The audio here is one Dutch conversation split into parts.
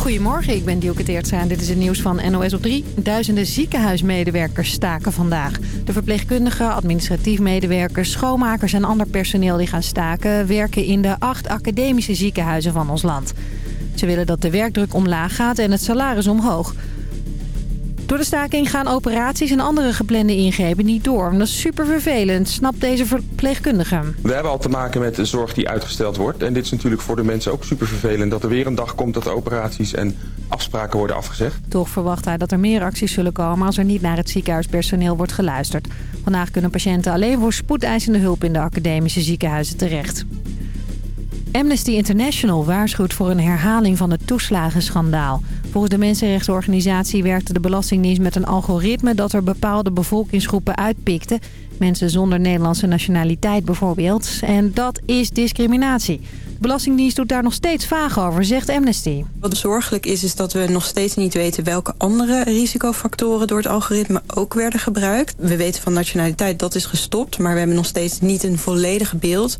Goedemorgen, ik ben Dielke Teertstra en dit is het nieuws van NOS op 3. Duizenden ziekenhuismedewerkers staken vandaag. De verpleegkundigen, administratief medewerkers, schoonmakers en ander personeel die gaan staken... werken in de acht academische ziekenhuizen van ons land. Ze willen dat de werkdruk omlaag gaat en het salaris omhoog. Door de staking gaan operaties en andere geplande ingrepen niet door. Dat is super vervelend, snapt deze verpleegkundige. We hebben al te maken met de zorg die uitgesteld wordt. En dit is natuurlijk voor de mensen ook super vervelend... dat er weer een dag komt dat de operaties en afspraken worden afgezegd. Toch verwacht hij dat er meer acties zullen komen... als er niet naar het ziekenhuispersoneel wordt geluisterd. Vandaag kunnen patiënten alleen voor spoedeisende hulp... in de academische ziekenhuizen terecht. Amnesty International waarschuwt voor een herhaling van het toeslagenschandaal. Volgens de mensenrechtsorganisatie werkte de Belastingdienst met een algoritme... dat er bepaalde bevolkingsgroepen uitpikte. Mensen zonder Nederlandse nationaliteit bijvoorbeeld. En dat is discriminatie. De Belastingdienst doet daar nog steeds vaag over, zegt Amnesty. Wat zorgelijk is, is dat we nog steeds niet weten... welke andere risicofactoren door het algoritme ook werden gebruikt. We weten van nationaliteit, dat is gestopt... maar we hebben nog steeds niet een volledig beeld.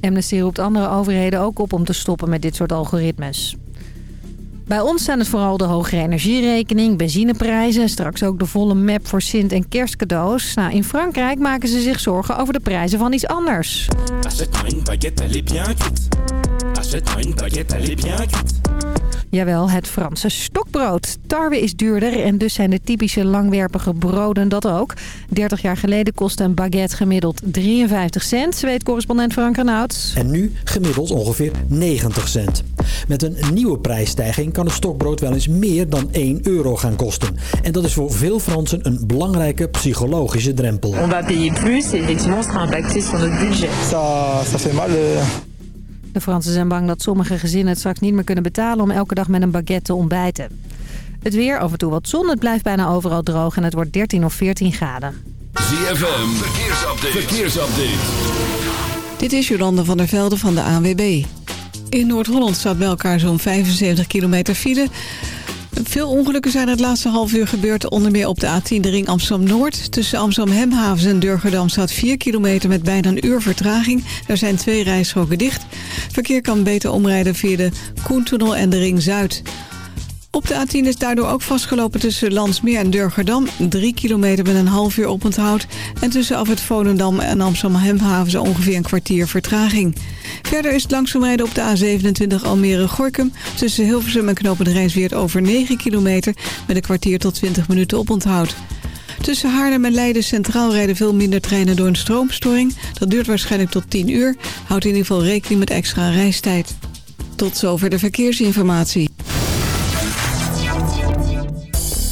Amnesty roept andere overheden ook op om te stoppen met dit soort algoritmes. Bij ons zijn het vooral de hogere energierekening, benzineprijzen... straks ook de volle map voor Sint- en kerstcadeaus. Nou, in Frankrijk maken ze zich zorgen over de prijzen van iets anders. Jawel, het Franse stokbrood. Tarwe is duurder en dus zijn de typische langwerpige broden dat ook. 30 jaar geleden kostte een baguette gemiddeld 53 cent, weet correspondent Frank Renaud. En nu gemiddeld ongeveer 90 cent. Met een nieuwe prijsstijging kan het stokbrood wel eens meer dan 1 euro gaan kosten. En dat is voor veel Fransen een belangrijke psychologische drempel. On va payer plus et effectivement sera impacté sur notre budget. Ça, ça fait mal. euh. De Fransen zijn bang dat sommige gezinnen het straks niet meer kunnen betalen... om elke dag met een baguette te ontbijten. Het weer, af en toe wat zon, het blijft bijna overal droog... en het wordt 13 of 14 graden. ZFM, verkeersupdate. verkeersupdate. Dit is Jolande van der Velde van de ANWB. In Noord-Holland staat bij elkaar zo'n 75 kilometer file. Veel ongelukken zijn het laatste half uur gebeurd. Onder meer op de A10 de ring Amsterdam-Noord. Tussen Amsterdam-Hemhavens en Durgerdam staat 4 kilometer met bijna een uur vertraging. Er zijn twee rijstroken dicht. Verkeer kan beter omrijden via de Koentunnel en de ring Zuid. Op de A10 is daardoor ook vastgelopen tussen Landsmeer en Durgerdam. 3 kilometer met een half uur oponthoud. En tussen af het Volendam en Amsterdam-Hemhavens ongeveer een kwartier vertraging. Verder is het langzaam rijden op de A27 Almere-Gorkum. Tussen Hilversum en Knopend Rijnsweert over 9 kilometer... met een kwartier tot 20 minuten oponthoud. Tussen Haarlem en Leiden centraal rijden veel minder treinen door een stroomstoring. Dat duurt waarschijnlijk tot 10 uur. Houd in ieder geval rekening met extra reistijd. Tot zover de verkeersinformatie.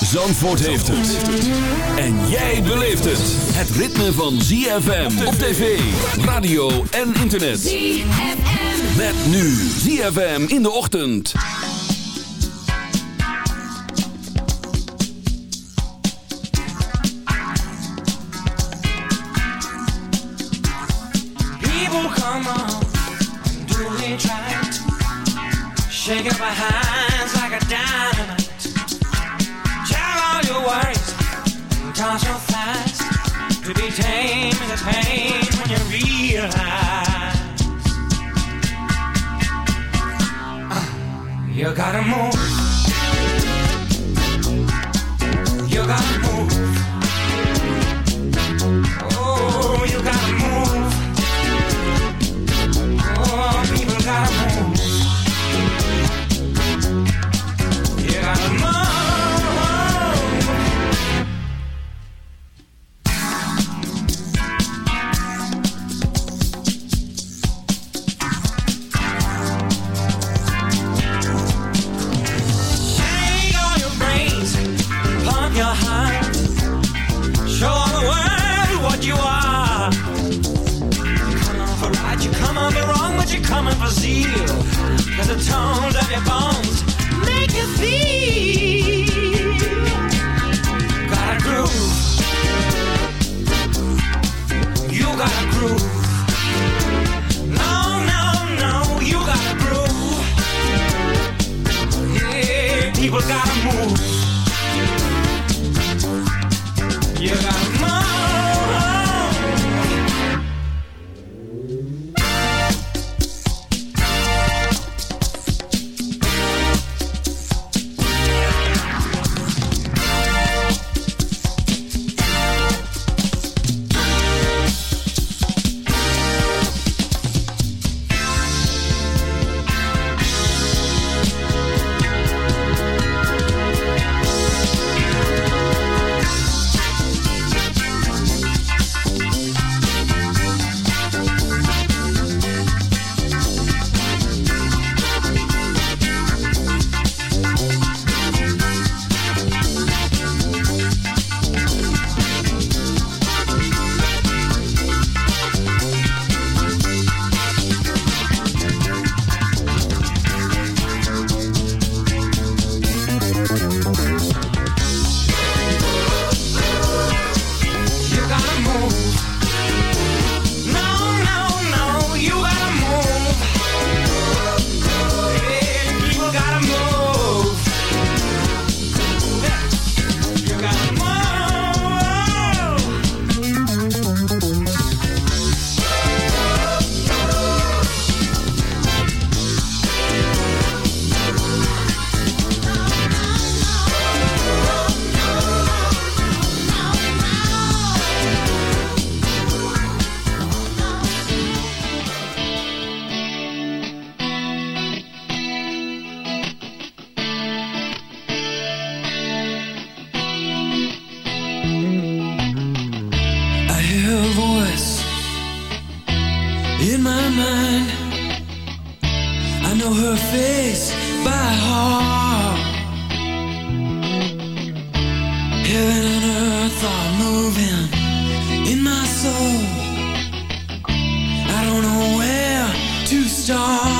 Zandvoort heeft het. En jij beleeft het. Het ritme van ZFM op tv, radio en internet. ZFM. Met nu ZFM in de ochtend. People come on, do they try to shake up my amor. my mind. I know her face by heart. Heaven and earth are moving in my soul. I don't know where to start.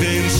Geen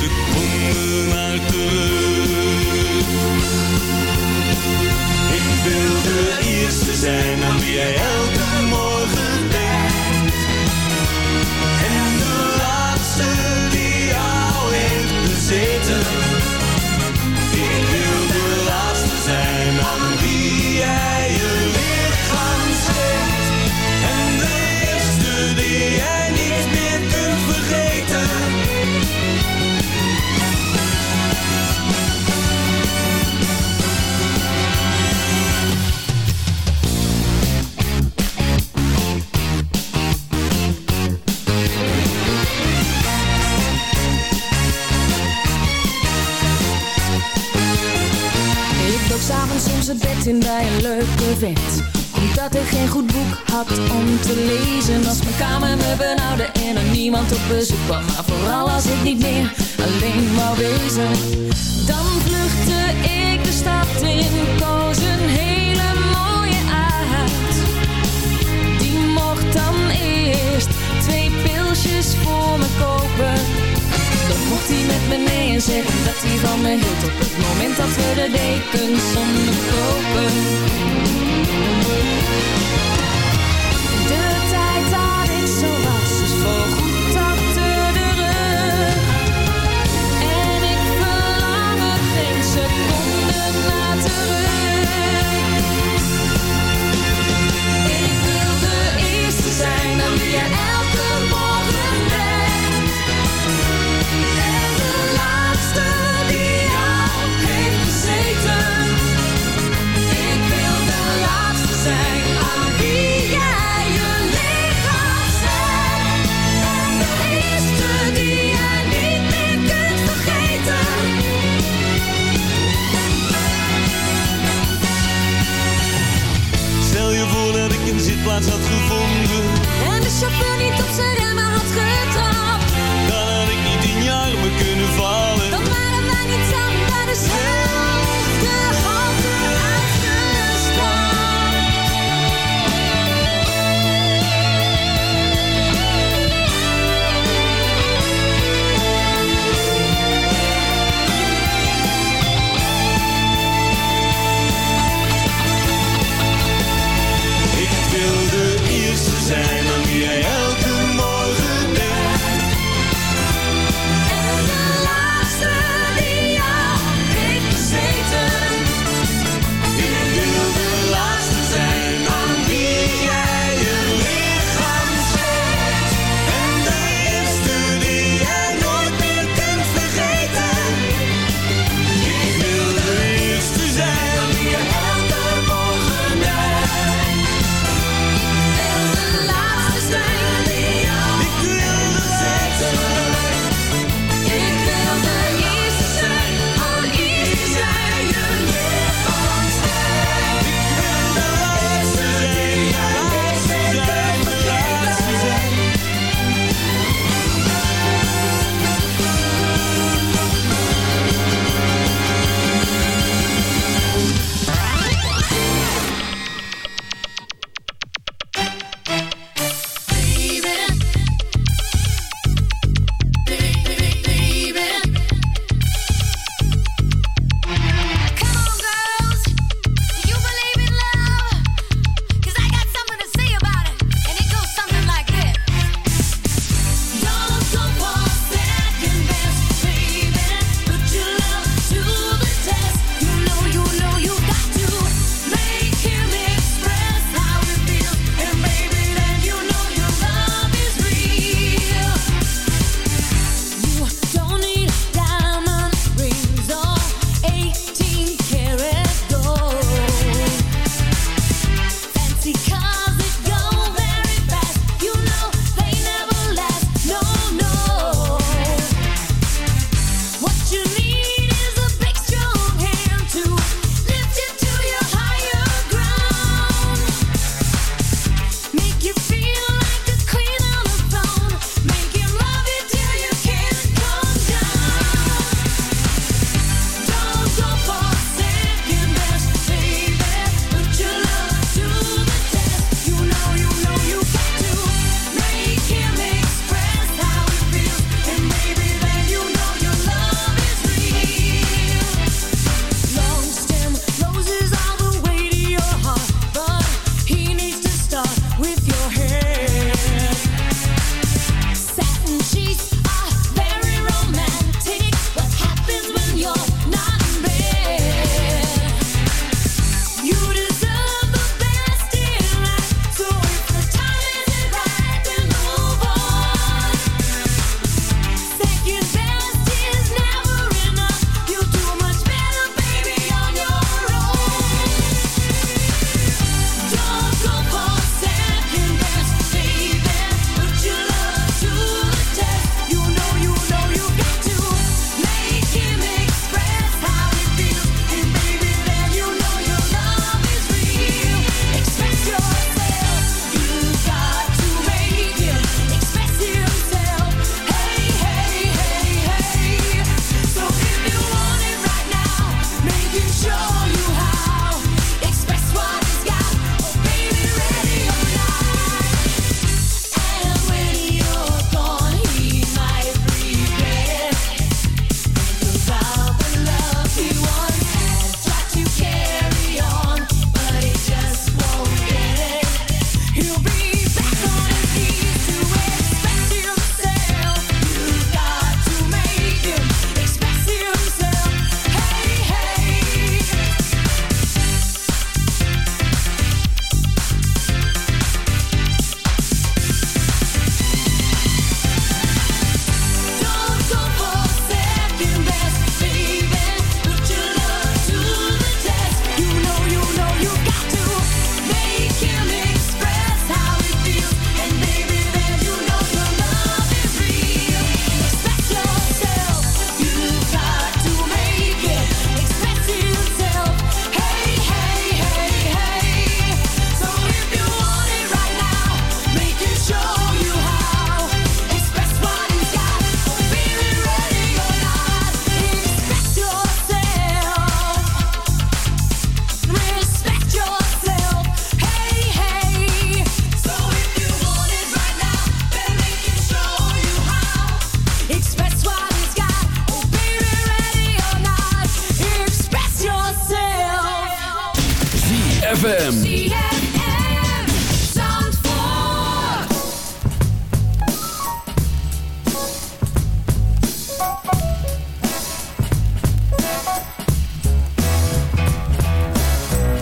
ZFM.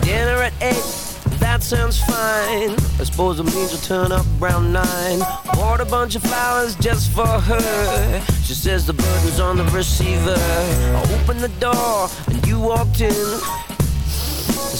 Dinner at eight, that sounds fine. I suppose it means we'll turn up around nine. Bought a bunch of flowers just for her. She says the burden's on the receiver. I opened the door and you walked in.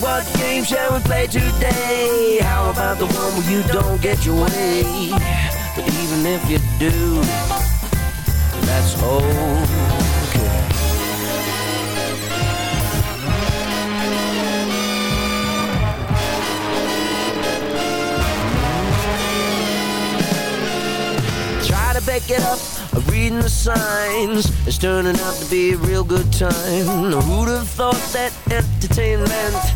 What game shall we play today? How about the one where you don't get your way? But even if you do, that's okay. Try to back it up, reading the signs. It's turning out to be a real good time. Who'd have thought that entertainment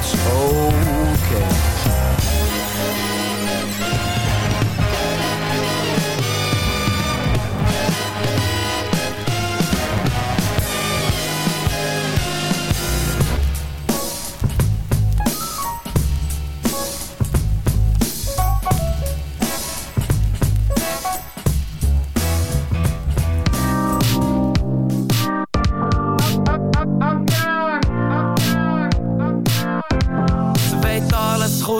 that's okay.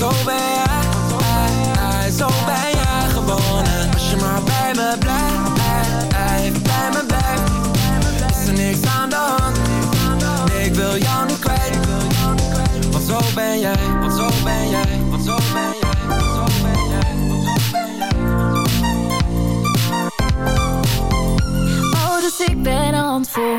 zo ben jij. Zo ben jij gewonnen. Als je maar bij me blijft. Bij me blijft. Is er niks aan de hand. Nee, ik wil jou niet kwijt. Want zo ben jij. Want zo ben jij. Want zo ben jij. Want zo ben jij. Oh, dus ik ben een handvol.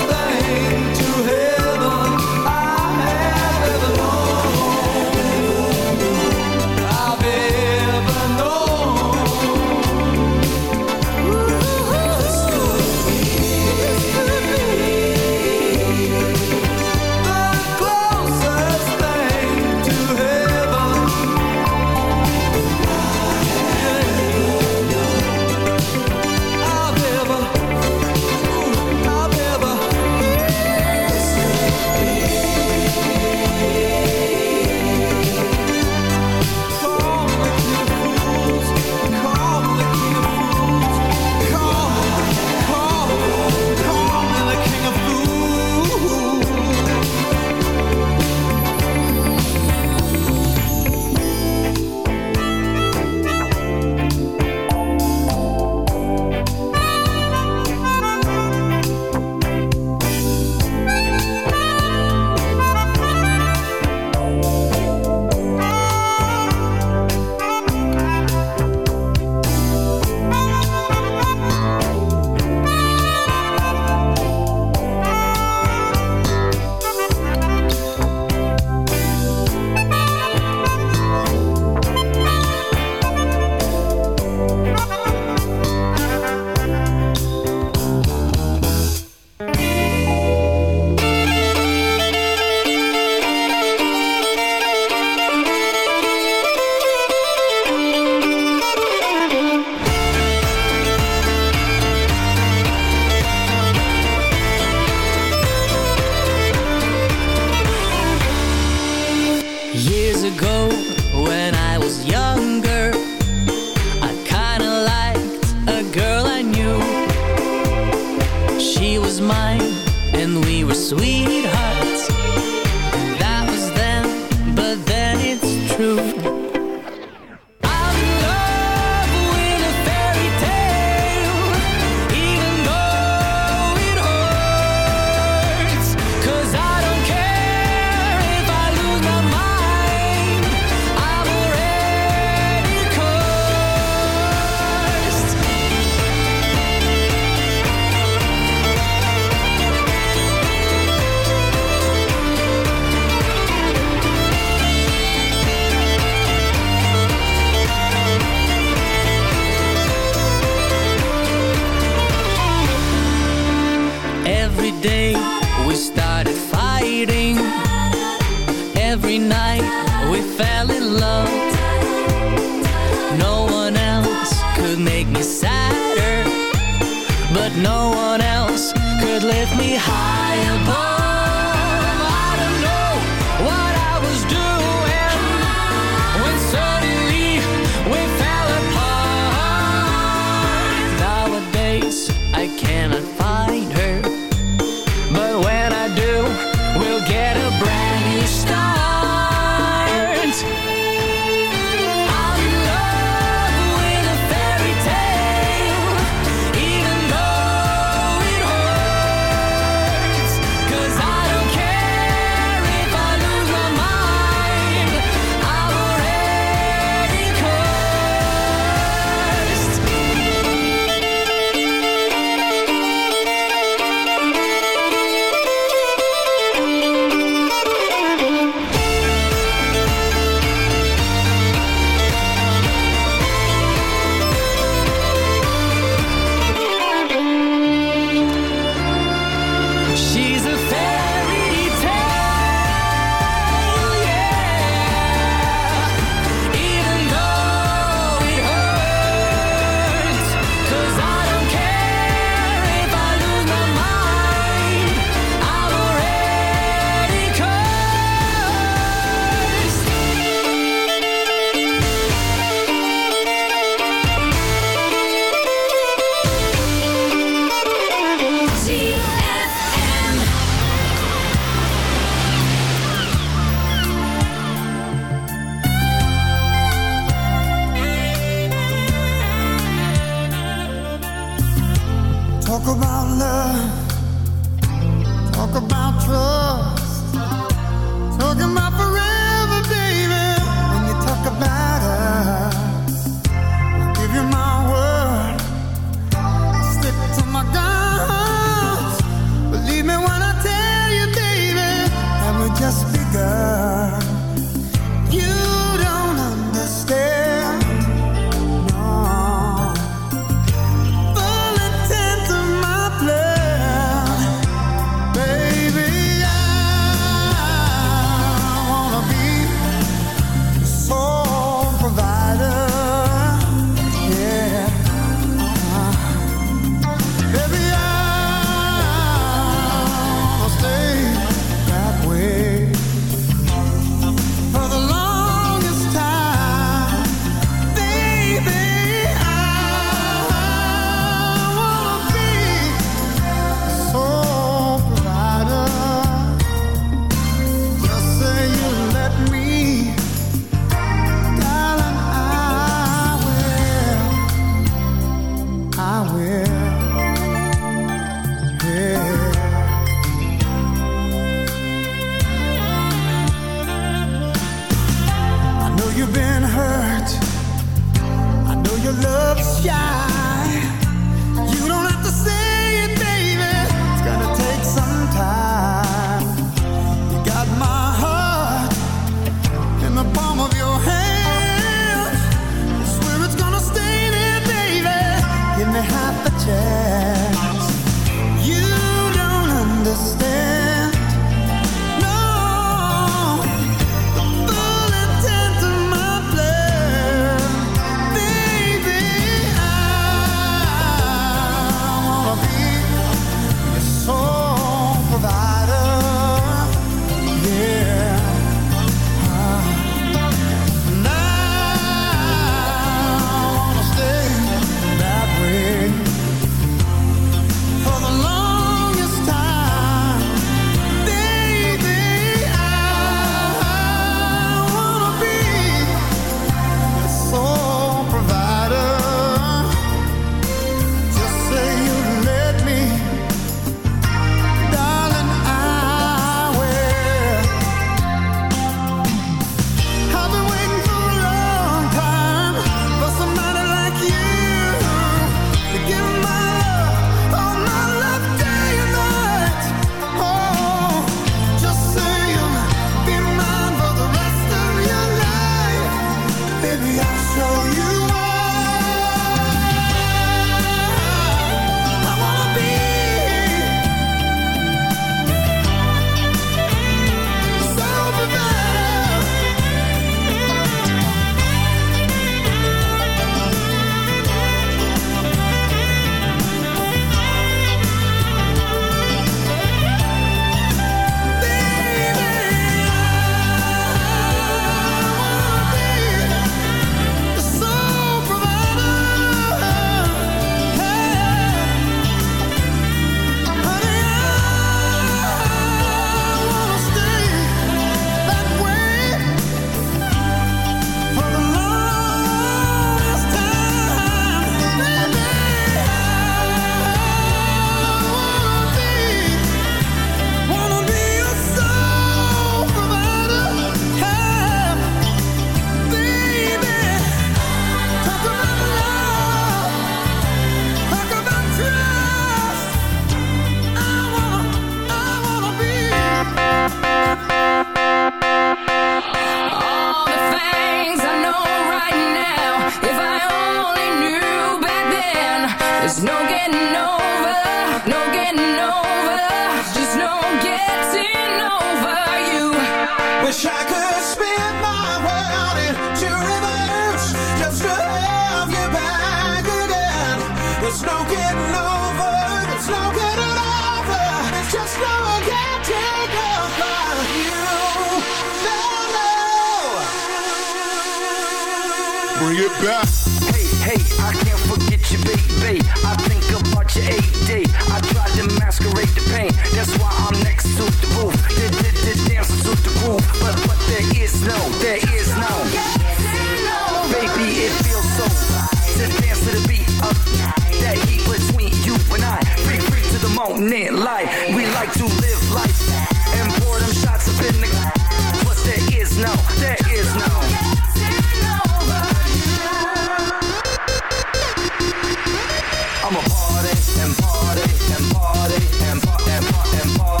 I'ma party and party and party and party and party and party.